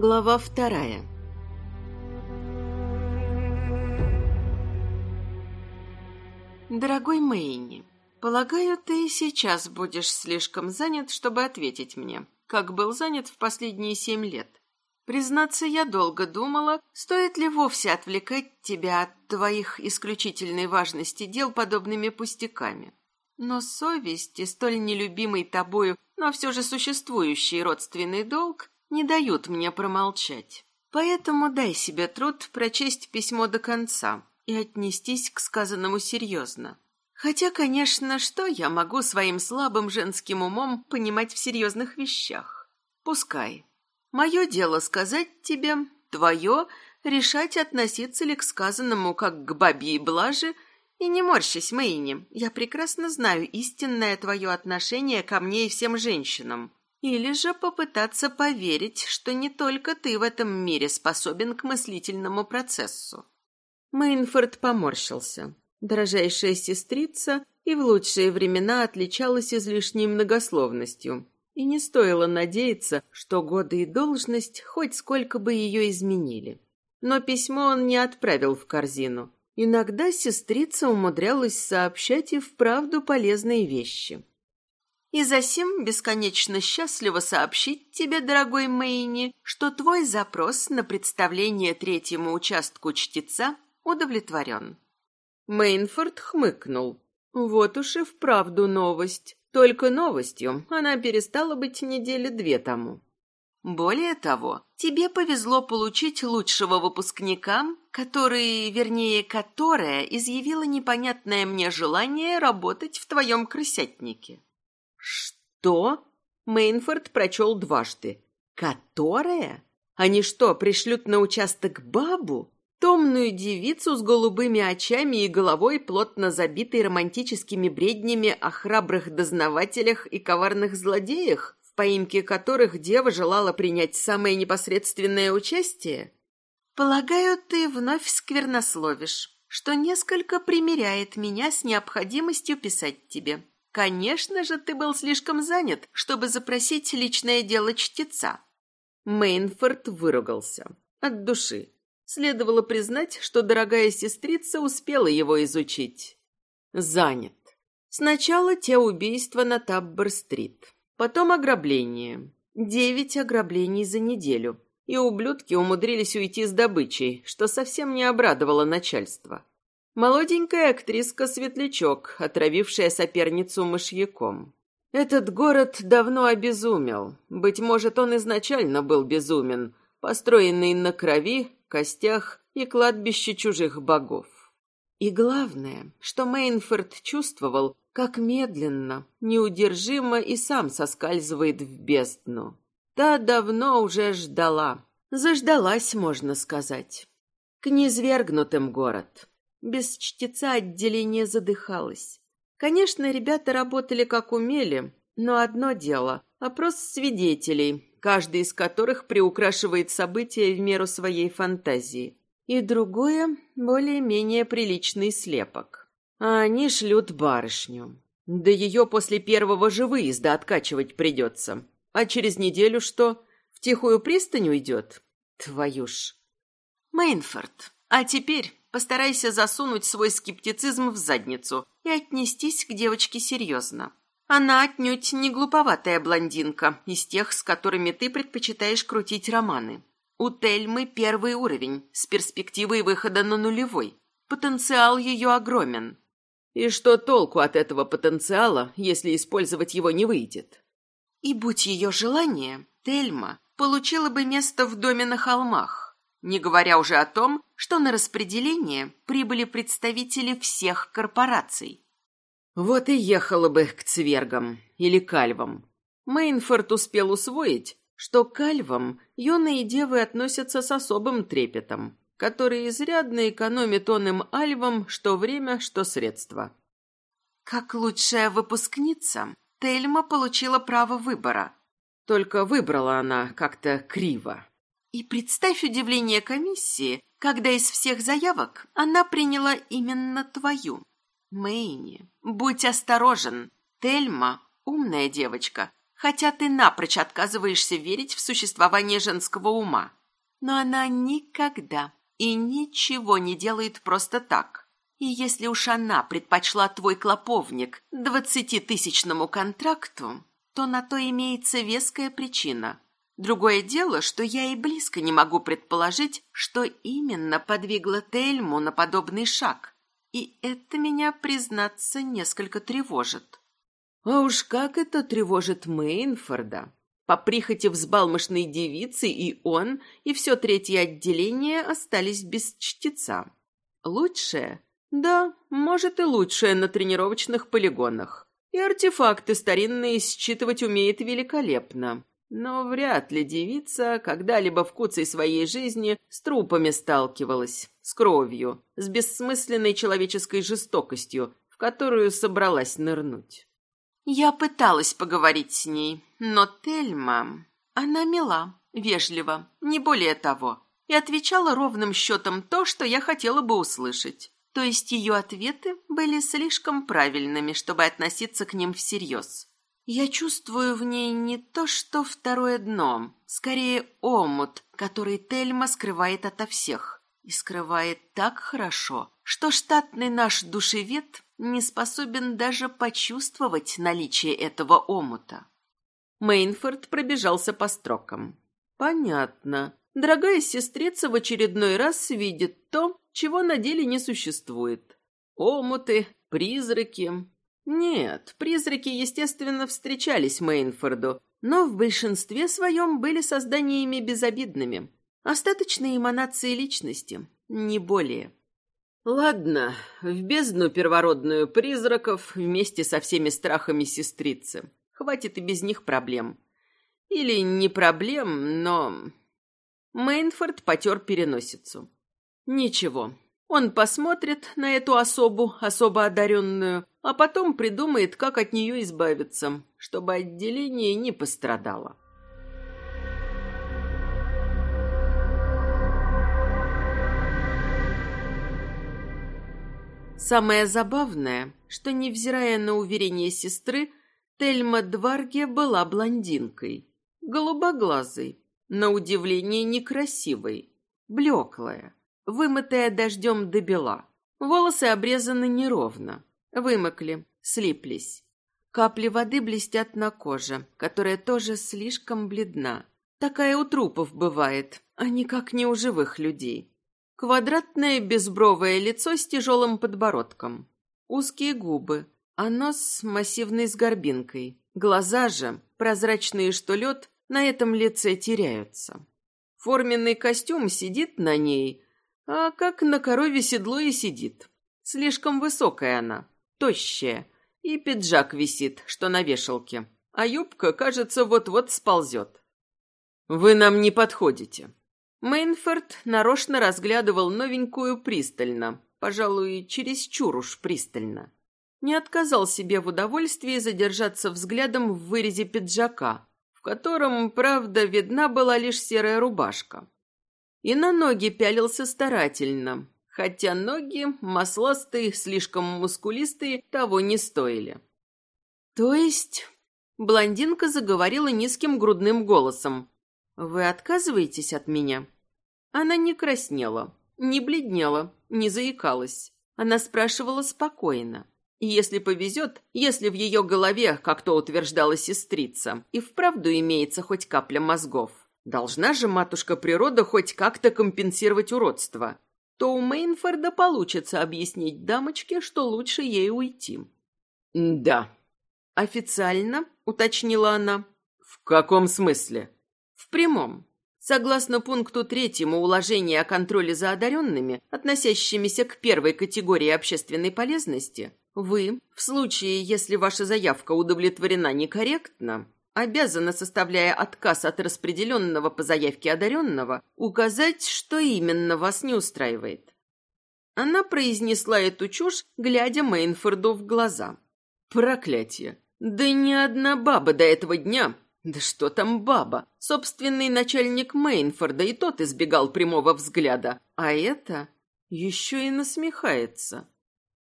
Глава вторая. Дорогой Мэйни, полагаю, ты сейчас будешь слишком занят, чтобы ответить мне, как был занят в последние семь лет. Признаться, я долго думала, стоит ли вовсе отвлекать тебя от твоих исключительной важности дел подобными пустяками. Но совесть и столь нелюбимый тобою, но все же существующий родственный долг не дают мне промолчать. Поэтому дай себе труд прочесть письмо до конца и отнестись к сказанному серьезно. Хотя, конечно, что я могу своим слабым женским умом понимать в серьезных вещах? Пускай. Мое дело сказать тебе, твое — решать, относиться ли к сказанному как к бабьей блаже, и не морщись, Мэйни, я прекрасно знаю истинное твое отношение ко мне и всем женщинам. Или же попытаться поверить, что не только ты в этом мире способен к мыслительному процессу. Мейнфорд поморщился. Дорожайшая сестрица и в лучшие времена отличалась излишней многословностью, и не стоило надеяться, что годы и должность хоть сколько бы ее изменили. Но письмо он не отправил в корзину. Иногда сестрица умудрялась сообщать и вправду полезные вещи. И засим бесконечно счастливо сообщить тебе, дорогой Мэйни, что твой запрос на представление третьему участку чтеца удовлетворен. Мейнфорд хмыкнул. Вот уж и вправду новость. Только новостью она перестала быть недели две тому. Более того, тебе повезло получить лучшего выпускника, который, вернее, которая изъявила непонятное мне желание работать в твоем крысятнике. Что? Мейнфорд прочел дважды. Которая? Они что, пришлют на участок бабу? Томную девицу с голубыми очами и головой, плотно забитой романтическими бреднями о храбрых дознавателях и коварных злодеях, в поимке которых дева желала принять самое непосредственное участие? Полагаю, ты вновь сквернословишь, что несколько примиряет меня с необходимостью писать тебе. Конечно же, ты был слишком занят, чтобы запросить личное дело чтеца. Мейнфорд выругался. От души. Следовало признать, что дорогая сестрица успела его изучить. Занят. Сначала те убийства на Таббер-стрит. Потом ограбление. Девять ограблений за неделю. И ублюдки умудрились уйти с добычей, что совсем не обрадовало начальство. Молоденькая актриска Светлячок, отравившая соперницу мышьяком. Этот город давно обезумел. Быть может, он изначально был безумен, построенный на крови, костях и кладбище чужих богов. И главное, что Мейнфорд чувствовал, как медленно, неудержимо и сам соскальзывает в бездну. Та давно уже ждала. Заждалась, можно сказать. К низвергнутым город. Без чтеца отделение задыхалось. Конечно, ребята работали как умели, но одно дело — опрос свидетелей, каждый из которых приукрашивает события в меру своей фантазии, и другое — более-менее приличный слепок. А они шлют барышню. Да ее после первого же выезда откачивать придется. А через неделю что? В тихую пристань уйдет? Твою ж. Мейнфорд, а теперь постарайся засунуть свой скептицизм в задницу и отнестись к девочке серьезно. Она отнюдь не глуповатая блондинка, из тех, с которыми ты предпочитаешь крутить романы. У Тельмы первый уровень, с перспективой выхода на нулевой. Потенциал ее огромен. И что толку от этого потенциала, если использовать его не выйдет? И будь ее желание, Тельма получила бы место в доме на холмах, не говоря уже о том, что на распределение прибыли представители всех корпораций. Вот и ехала бы к цвергам или кальвам. Мейнфорд успел усвоить, что к кальвам юные девы относятся с особым трепетом, который изрядно экономит он им альвам что время, что средства. Как лучшая выпускница, Тельма получила право выбора. Только выбрала она как-то криво. И представь удивление комиссии, когда из всех заявок она приняла именно твою. Мэйни, будь осторожен. Тельма — умная девочка, хотя ты напрочь отказываешься верить в существование женского ума. Но она никогда и ничего не делает просто так. И если уж она предпочла твой клоповник двадцатитысячному контракту, то на то имеется веская причина. Другое дело, что я и близко не могу предположить, что именно подвигло Тельму на подобный шаг. И это меня, признаться, несколько тревожит. А уж как это тревожит Мейнфорда. По прихоти взбалмошной девицы и он, и все третье отделение остались без чтеца. Лучшее? Да, может и лучшее на тренировочных полигонах. И артефакты старинные считывать умеет великолепно. Но вряд ли девица когда-либо в куцей своей жизни с трупами сталкивалась, с кровью, с бессмысленной человеческой жестокостью, в которую собралась нырнуть. Я пыталась поговорить с ней, но Тельма... Она мила, вежлива, не более того, и отвечала ровным счетом то, что я хотела бы услышать. То есть ее ответы были слишком правильными, чтобы относиться к ним всерьез. Я чувствую в ней не то, что второе дно, скорее омут, который Тельма скрывает ото всех. И скрывает так хорошо, что штатный наш душевед не способен даже почувствовать наличие этого омута. Мейнфорд пробежался по строкам. Понятно. Дорогая сестрица в очередной раз видит то, чего на деле не существует. Омуты, призраки. Нет, призраки, естественно, встречались Мейнфорду, но в большинстве своем были созданиями безобидными. Остаточные эманации личности, не более. Ладно, в бездну первородную призраков вместе со всеми страхами сестрицы. Хватит и без них проблем. Или не проблем, но... Мейнфорд потер переносицу. Ничего, он посмотрит на эту особу, особо одаренную, а потом придумает, как от нее избавиться, чтобы отделение не пострадало. Самое забавное, что, невзирая на уверение сестры, Тельма Дварге была блондинкой, голубоглазой, на удивление некрасивой, блеклая, вымытая дождем до бела. Волосы обрезаны неровно, вымокли, слиплись. Капли воды блестят на коже, которая тоже слишком бледна. Такая у трупов бывает, а никак не у живых людей. Квадратное безбровое лицо с тяжелым подбородком. Узкие губы, а нос с массивной с горбинкой. Глаза же, прозрачные что лед, на этом лице теряются. Форменный костюм сидит на ней, а как на корове седло и сидит. Слишком высокая она, тощая, и пиджак висит, что на вешалке, а юбка, кажется, вот-вот сползет. «Вы нам не подходите», Мейнфорд нарочно разглядывал новенькую пристально, пожалуй, чересчур уж пристально. Не отказал себе в удовольствии задержаться взглядом в вырезе пиджака, в котором, правда, видна была лишь серая рубашка. И на ноги пялился старательно, хотя ноги, масластые, слишком мускулистые, того не стоили. То есть... Блондинка заговорила низким грудным голосом, «Вы отказываетесь от меня?» Она не краснела, не бледнела, не заикалась. Она спрашивала спокойно. И если повезет, если в ее голове, как то утверждала сестрица, и вправду имеется хоть капля мозгов, должна же матушка природа хоть как-то компенсировать уродство, то у Мейнфорда получится объяснить дамочке, что лучше ей уйти. «Да». «Официально?» — уточнила она. «В каком смысле?» В прямом. Согласно пункту третьему уложения о контроле за одаренными, относящимися к первой категории общественной полезности, вы, в случае, если ваша заявка удовлетворена некорректно, обязаны, составляя отказ от распределенного по заявке одаренного, указать, что именно вас не устраивает. Она произнесла эту чушь, глядя Мейнфорду в глаза. Проклятие! Да ни одна баба до этого дня да что там баба? Собственный начальник Мейнфорда и тот избегал прямого взгляда. А это еще и насмехается.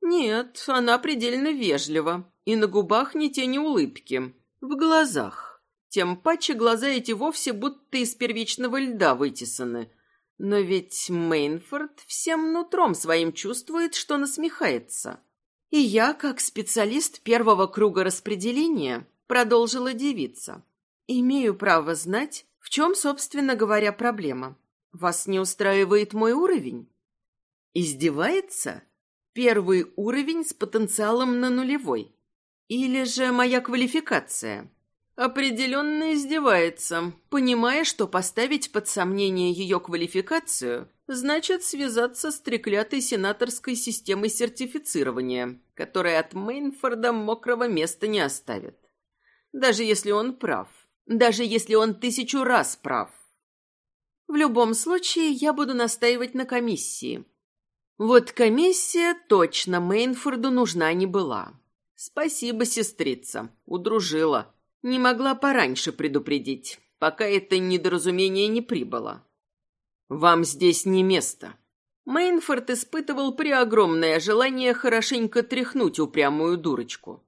Нет, она предельно вежлива. И на губах ни тени улыбки. В глазах. Тем паче глаза эти вовсе будто из первичного льда вытесаны. Но ведь Мейнфорд всем нутром своим чувствует, что насмехается. И я, как специалист первого круга распределения, продолжила девица. Имею право знать, в чем, собственно говоря, проблема. Вас не устраивает мой уровень? Издевается? Первый уровень с потенциалом на нулевой. Или же моя квалификация? Определенно издевается, понимая, что поставить под сомнение ее квалификацию значит связаться с треклятой сенаторской системой сертифицирования, которая от Мейнфорда мокрого места не оставит. Даже если он прав. Даже если он тысячу раз прав. В любом случае, я буду настаивать на комиссии. Вот комиссия точно Мейнфорду нужна не была. Спасибо, сестрица, удружила. Не могла пораньше предупредить, пока это недоразумение не прибыло. Вам здесь не место. Мейнфорд испытывал преогромное желание хорошенько тряхнуть упрямую дурочку.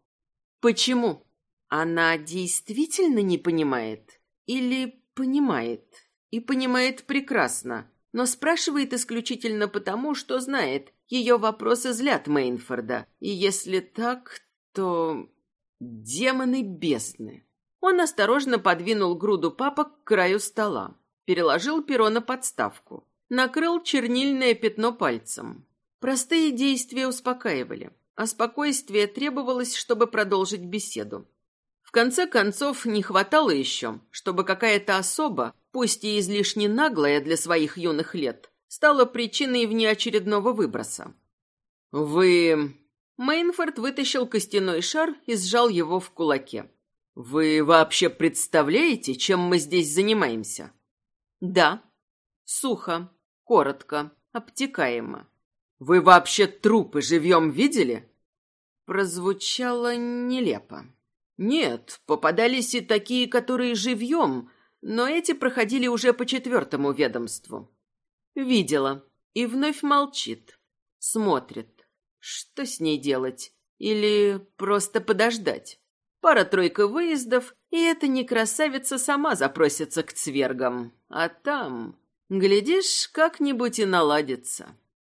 Почему? Она действительно не понимает? Или понимает? И понимает прекрасно, но спрашивает исключительно потому, что знает, ее вопросы злят Мейнфорда. И если так, то... Демоны бездны. Он осторожно подвинул груду папок к краю стола, переложил перо на подставку, накрыл чернильное пятно пальцем. Простые действия успокаивали, а спокойствие требовалось, чтобы продолжить беседу. В конце концов, не хватало еще, чтобы какая-то особа, пусть и излишне наглая для своих юных лет, стала причиной внеочередного выброса. «Вы Мейнфорд вытащил костяной шар и сжал его в кулаке. «Вы вообще представляете, чем мы здесь занимаемся?» «Да». Сухо, коротко, обтекаемо. «Вы вообще трупы живьем видели?» Прозвучало нелепо. «Нет, попадались и такие, которые живьем, но эти проходили уже по четвертому ведомству». «Видела. И вновь молчит. Смотрит. Что с ней делать? Или просто подождать? Пара-тройка выездов, и эта не красавица сама запросится к цвергам. А там, глядишь, как-нибудь и наладится.